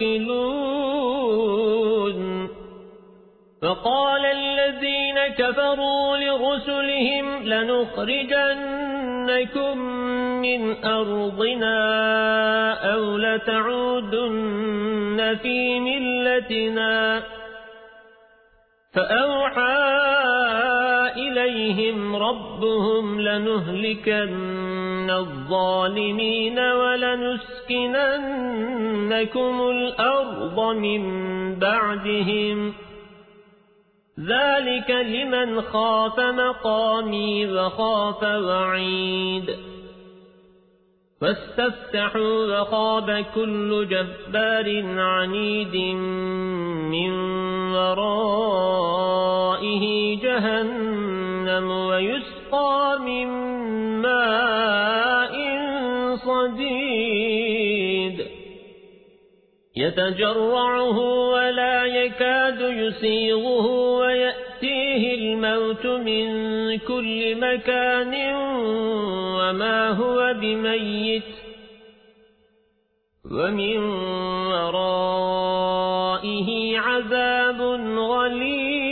المتوكلون فقال الذين كفروا لرسلهم لنخرجنكم من أرضنا أو لتعودن في ملتنا. فأوحى إليهم ربهم لنهلكن الظالمين ولنسكننكم الأرض من بعدهم. ذلك لمن خاف مقامي وخاف وعيد. فاستفتحوا وخاب كل جبار عنيد من ورائه ويسقى من ماء صديد. يتجرعه ولا يكاد يسيغه ويأتيه الموت من كل مكان وما هو بميت. ومن ورائه عذاب غليظ.